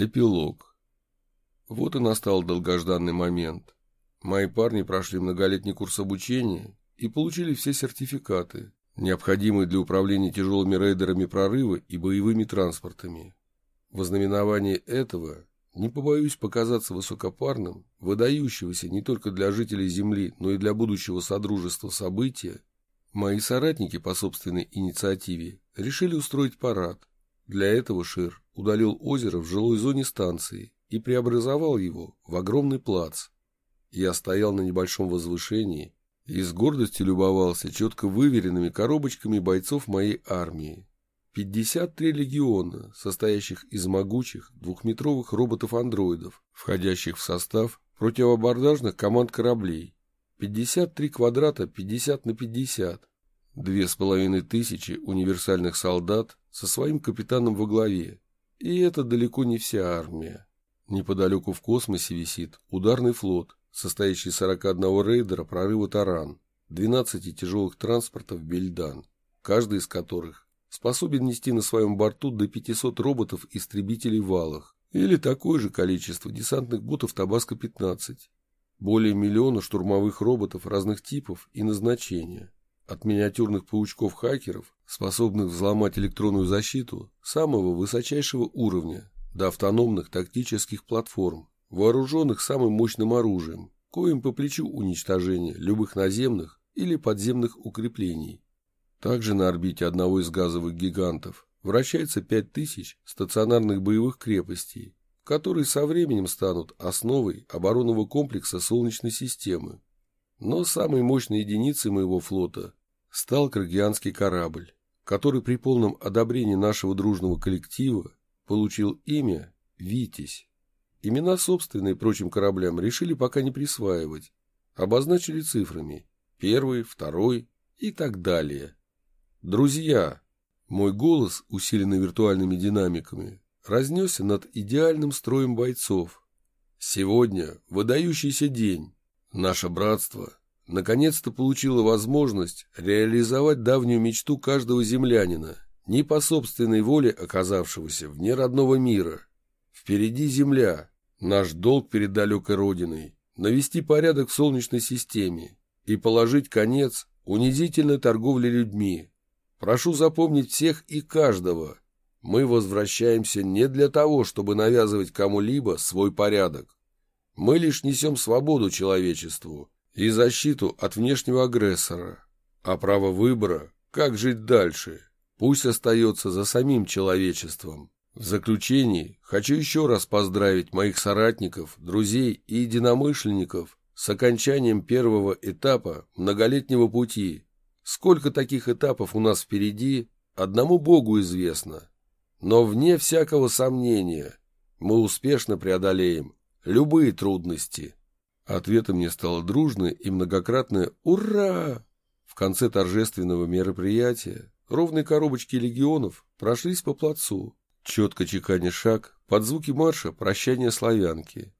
Эпилог. Вот и настал долгожданный момент. Мои парни прошли многолетний курс обучения и получили все сертификаты, необходимые для управления тяжелыми рейдерами прорыва и боевыми транспортами. В ознаменование этого, не побоюсь показаться высокопарным, выдающегося не только для жителей Земли, но и для будущего Содружества события, мои соратники по собственной инициативе решили устроить парад. Для этого Шир удалил озеро в жилой зоне станции и преобразовал его в огромный плац. Я стоял на небольшом возвышении и с гордостью любовался четко выверенными коробочками бойцов моей армии. 53 легиона, состоящих из могучих двухметровых роботов-андроидов, входящих в состав противобордажных команд кораблей. 53 квадрата 50 на 50. Две с половиной тысячи универсальных солдат со своим капитаном во главе. И это далеко не вся армия. Неподалеку в космосе висит ударный флот, состоящий из 41 рейдера прорыва «Таран», 12 тяжелых транспортов «Бельдан», каждый из которых способен нести на своем борту до 500 роботов-истребителей «Валах» или такое же количество десантных ботов «Табаско-15», более миллиона штурмовых роботов разных типов и назначения, от миниатюрных паучков-хакеров, способных взломать электронную защиту самого высочайшего уровня, до автономных тактических платформ, вооруженных самым мощным оружием, коим по плечу уничтожение любых наземных или подземных укреплений. Также на орбите одного из газовых гигантов вращается 5000 стационарных боевых крепостей, которые со временем станут основой оборонного комплекса Солнечной системы. Но самой мощной единицей моего флота стал Крагианский корабль, который при полном одобрении нашего дружного коллектива получил имя «Витязь». Имена собственные прочим кораблям решили пока не присваивать, обозначили цифрами первый, второй и так далее. Друзья, мой голос, усиленный виртуальными динамиками, разнесся над идеальным строем бойцов. Сегодня выдающийся день. Наше братство наконец-то получило возможность реализовать давнюю мечту каждого землянина, не по собственной воле оказавшегося вне родного мира. Впереди земля, наш долг перед далекой родиной, навести порядок в Солнечной системе и положить конец унизительной торговле людьми. Прошу запомнить всех и каждого. Мы возвращаемся не для того, чтобы навязывать кому-либо свой порядок. Мы лишь несем свободу человечеству и защиту от внешнего агрессора. А право выбора, как жить дальше, пусть остается за самим человечеством. В заключении хочу еще раз поздравить моих соратников, друзей и единомышленников с окончанием первого этапа многолетнего пути – Сколько таких этапов у нас впереди, одному Богу известно. Но вне всякого сомнения мы успешно преодолеем любые трудности. Ответом мне стало дружное и многократное «Ура!». В конце торжественного мероприятия ровные коробочки легионов прошлись по плацу, четко чеканя шаг под звуки марша «Прощание славянки».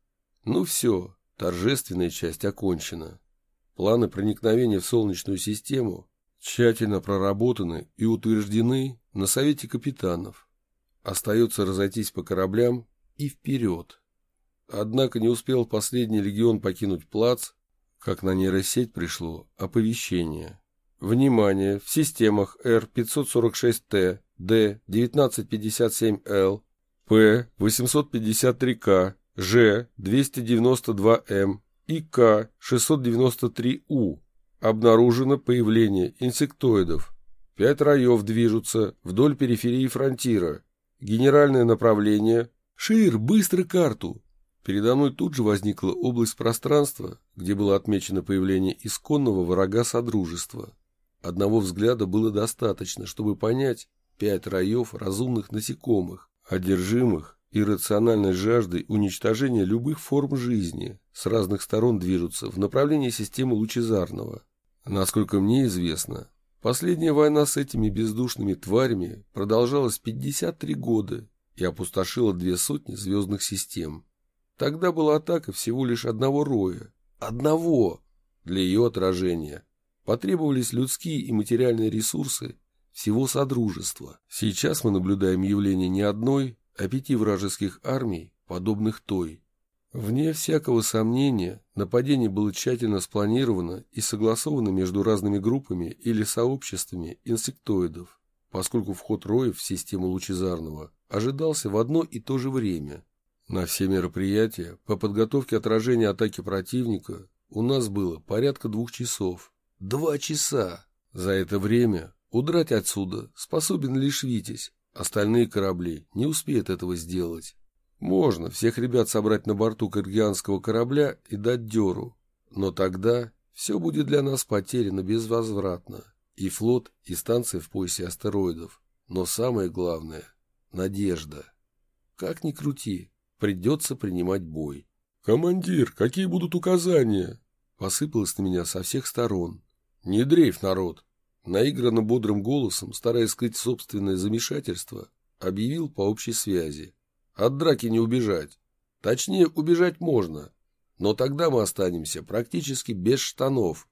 Ну все, торжественная часть окончена. Планы проникновения в Солнечную систему тщательно проработаны и утверждены на Совете капитанов. Остается разойтись по кораблям и вперед. Однако не успел последний легион покинуть плац, как на нейросеть пришло оповещение. Внимание! В системах R546T, D1957L, P853K, Ж292М и К693У Обнаружено появление инсектоидов. Пять раев движутся вдоль периферии фронтира. Генеральное направление. Шир, быстро карту! Передо мной тут же возникла область пространства, где было отмечено появление исконного врага Содружества. Одного взгляда было достаточно, чтобы понять пять раев разумных насекомых, одержимых иррациональной жаждой уничтожения любых форм жизни, с разных сторон движутся в направлении системы лучезарного. Насколько мне известно, последняя война с этими бездушными тварями продолжалась 53 года и опустошила две сотни звездных систем. Тогда была атака всего лишь одного роя. Одного! Для ее отражения. Потребовались людские и материальные ресурсы всего Содружества. Сейчас мы наблюдаем явление не одной, о пяти вражеских армий, подобных той. Вне всякого сомнения, нападение было тщательно спланировано и согласовано между разными группами или сообществами инсектоидов, поскольку вход роев в систему лучезарного ожидался в одно и то же время. На все мероприятия по подготовке отражения атаки противника у нас было порядка двух часов. Два часа! За это время удрать отсюда способен лишь Витязь, остальные корабли не успеют этого сделать. Можно всех ребят собрать на борту кыргианского корабля и дать дёру, но тогда все будет для нас потеряно безвозвратно. И флот, и станция в поясе астероидов. Но самое главное — надежда. Как ни крути, придется принимать бой. «Командир, какие будут указания?» Посыпалось на меня со всех сторон. «Не дрейф, народ!» Наигранно бодрым голосом, стараясь скрыть собственное замешательство, объявил по общей связи. От драки не убежать. Точнее, убежать можно. Но тогда мы останемся практически без штанов.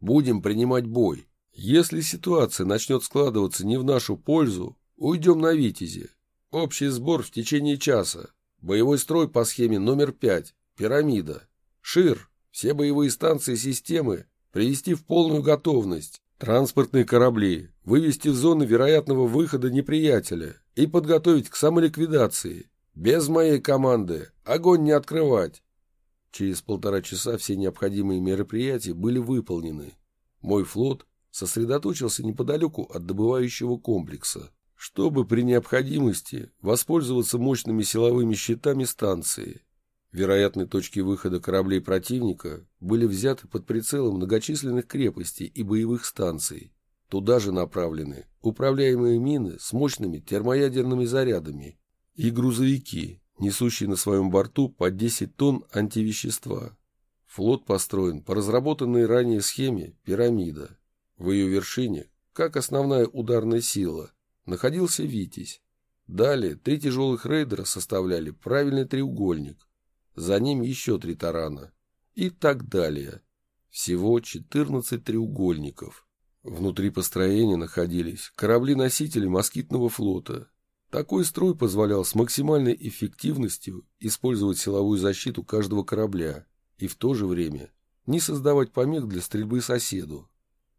Будем принимать бой. Если ситуация начнет складываться не в нашу пользу, уйдем на Витязи. Общий сбор в течение часа. Боевой строй по схеме номер пять. Пирамида. Шир. Все боевые станции системы привести в полную готовность. Транспортные корабли вывести в зоны вероятного выхода неприятеля и подготовить к самоликвидации. Без моей команды огонь не открывать. Через полтора часа все необходимые мероприятия были выполнены. Мой флот сосредоточился неподалеку от добывающего комплекса, чтобы при необходимости воспользоваться мощными силовыми щитами станции. Вероятные точки выхода кораблей противника были взяты под прицелом многочисленных крепостей и боевых станций. Туда же направлены управляемые мины с мощными термоядерными зарядами и грузовики, несущие на своем борту по 10 тонн антивещества. Флот построен по разработанной ранее схеме «Пирамида». В ее вершине, как основная ударная сила, находился «Витязь». Далее три тяжелых рейдера составляли правильный треугольник, за ним еще три тарана и так далее. Всего 14 треугольников. Внутри построения находились корабли-носители москитного флота, такой строй позволял с максимальной эффективностью использовать силовую защиту каждого корабля и в то же время не создавать помех для стрельбы соседу.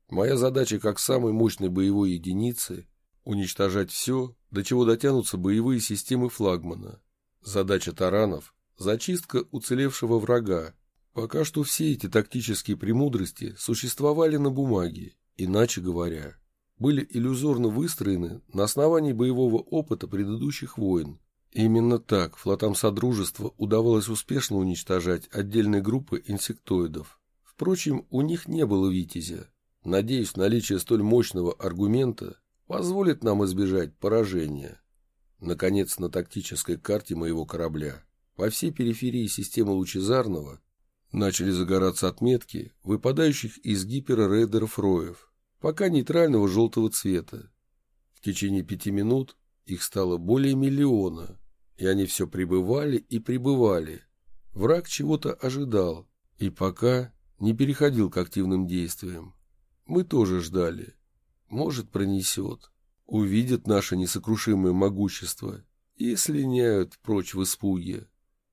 Моя задача как самой мощной боевой единицы – уничтожать все, до чего дотянутся боевые системы флагмана. Задача таранов – зачистка уцелевшего врага. Пока что все эти тактические премудрости существовали на бумаге, иначе говоря – были иллюзорно выстроены на основании боевого опыта предыдущих войн. Именно так флотам Содружества удавалось успешно уничтожать отдельные группы инсектоидов. Впрочем, у них не было «Витязя». Надеюсь, наличие столь мощного аргумента позволит нам избежать поражения. Наконец, на тактической карте моего корабля по всей периферии системы Лучезарного начали загораться отметки выпадающих из гиперрейдеров роев пока нейтрального желтого цвета. В течение пяти минут их стало более миллиона, и они все прибывали и прибывали. Враг чего-то ожидал, и пока не переходил к активным действиям. Мы тоже ждали. Может, пронесет. Увидят наше несокрушимое могущество и слиняют прочь в испуге.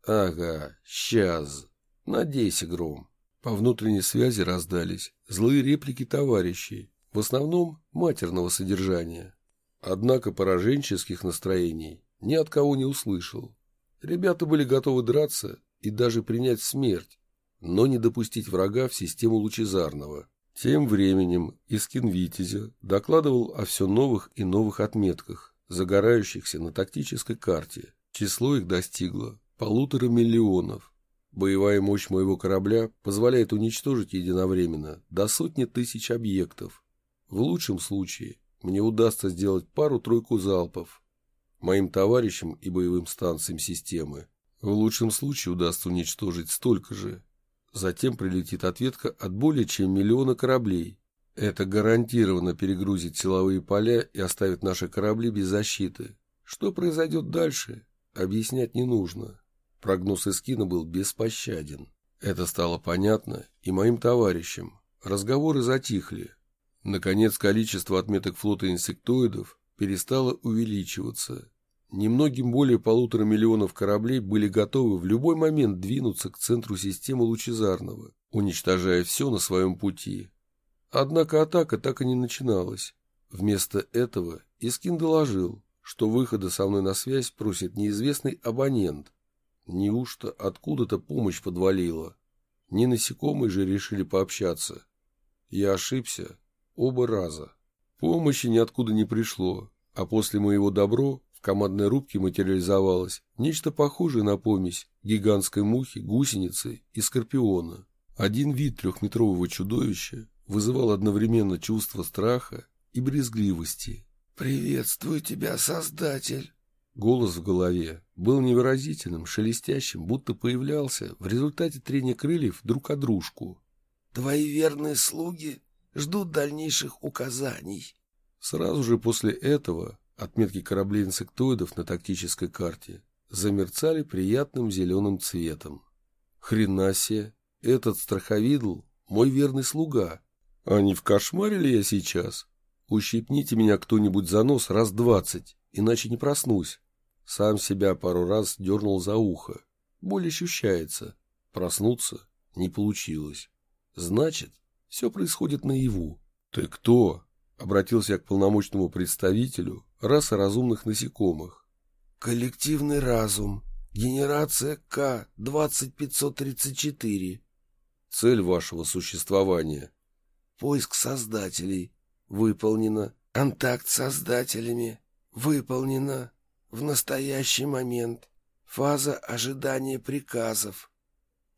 Ага, сейчас. Надейся, Гром. По внутренней связи раздались злые реплики товарищей, в основном матерного содержания. Однако пораженческих настроений ни от кого не услышал. Ребята были готовы драться и даже принять смерть, но не допустить врага в систему лучезарного. Тем временем Искин Витязя докладывал о все новых и новых отметках, загорающихся на тактической карте. Число их достигло полутора миллионов. Боевая мощь моего корабля позволяет уничтожить единовременно до сотни тысяч объектов, в лучшем случае мне удастся сделать пару-тройку залпов моим товарищам и боевым станциям системы. В лучшем случае удастся уничтожить столько же. Затем прилетит ответка от более чем миллиона кораблей. Это гарантированно перегрузит силовые поля и оставит наши корабли без защиты. Что произойдет дальше, объяснять не нужно. Прогноз Искина был беспощаден. Это стало понятно и моим товарищам. Разговоры затихли. Наконец, количество отметок флота инсектоидов перестало увеличиваться. Немногим более полутора миллионов кораблей были готовы в любой момент двинуться к центру системы Лучезарного, уничтожая все на своем пути. Однако атака так и не начиналась. Вместо этого Искин доложил, что выхода со мной на связь просит неизвестный абонент. Неужто откуда-то помощь подвалила? Не насекомые же решили пообщаться. Я ошибся оба раза. Помощи ниоткуда не пришло, а после моего добро командной рубке материализовалось нечто похожее на помесь гигантской мухи, гусеницы и скорпиона. Один вид трехметрового чудовища вызывал одновременно чувство страха и брезгливости. «Приветствую тебя, Создатель!» Голос в голове был невыразительным, шелестящим, будто появлялся в результате трения крыльев друг о дружку. «Твои верные слуги ждут дальнейших указаний». Сразу же после этого отметки кораблей инсектоидов на тактической карте замерцали приятным зеленым цветом. Хрена себе, этот страховидл — мой верный слуга. А не в кошмаре ли я сейчас? Ущипните меня кто-нибудь за нос раз двадцать, иначе не проснусь. Сам себя пару раз дернул за ухо. Боль ощущается. Проснуться не получилось. Значит, все происходит наяву. «Ты кто?» — обратился я к полномочному представителю расы разумных насекомых. «Коллективный разум. Генерация К-20534». «Цель вашего существования?» «Поиск создателей. Выполнено. Контакт с создателями. Выполнено. В настоящий момент. Фаза ожидания приказов».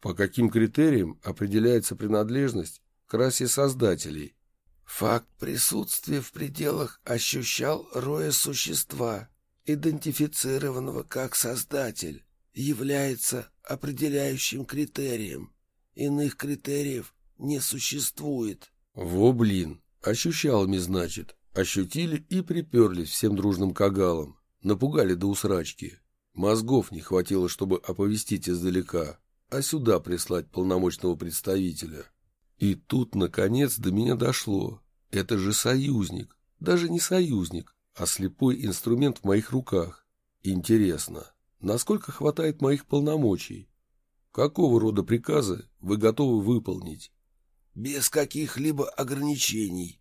«По каким критериям определяется принадлежность к расе создателей. Факт присутствия в пределах ощущал роя существа, идентифицированного как создатель, является определяющим критерием. Иных критериев не существует. Во блин, ощущалами, значит. Ощутили и приперлись всем дружным кагалом. Напугали до усрачки. Мозгов не хватило, чтобы оповестить издалека, а сюда прислать полномочного представителя. И тут, наконец, до меня дошло. Это же союзник. Даже не союзник, а слепой инструмент в моих руках. Интересно, насколько хватает моих полномочий? Какого рода приказы вы готовы выполнить? Без каких-либо ограничений.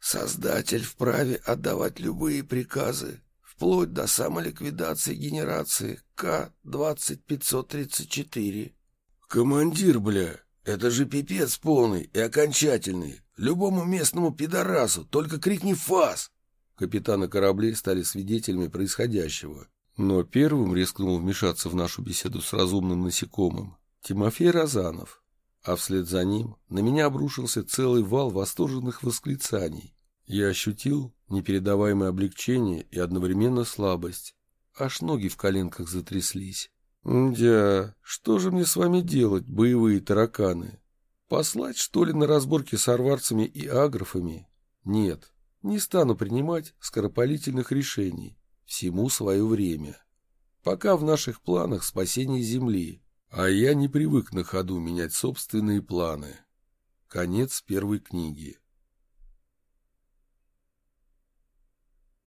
Создатель вправе отдавать любые приказы, вплоть до самоликвидации генерации К-20534. Командир, бля, это же пипец полный и окончательный. Любому местному пидорасу только крикни «фас!» Капитаны кораблей стали свидетелями происходящего. Но первым рискнул вмешаться в нашу беседу с разумным насекомым Тимофей Розанов. А вслед за ним на меня обрушился целый вал восторженных восклицаний. Я ощутил непередаваемое облегчение и одновременно слабость. Аж ноги в коленках затряслись. «Дя, что же мне с вами делать, боевые тараканы? Послать, что ли, на разборки с арварцами и агрофами? Нет, не стану принимать скоропалительных решений. Всему свое время. Пока в наших планах спасение Земли, а я не привык на ходу менять собственные планы». Конец первой книги.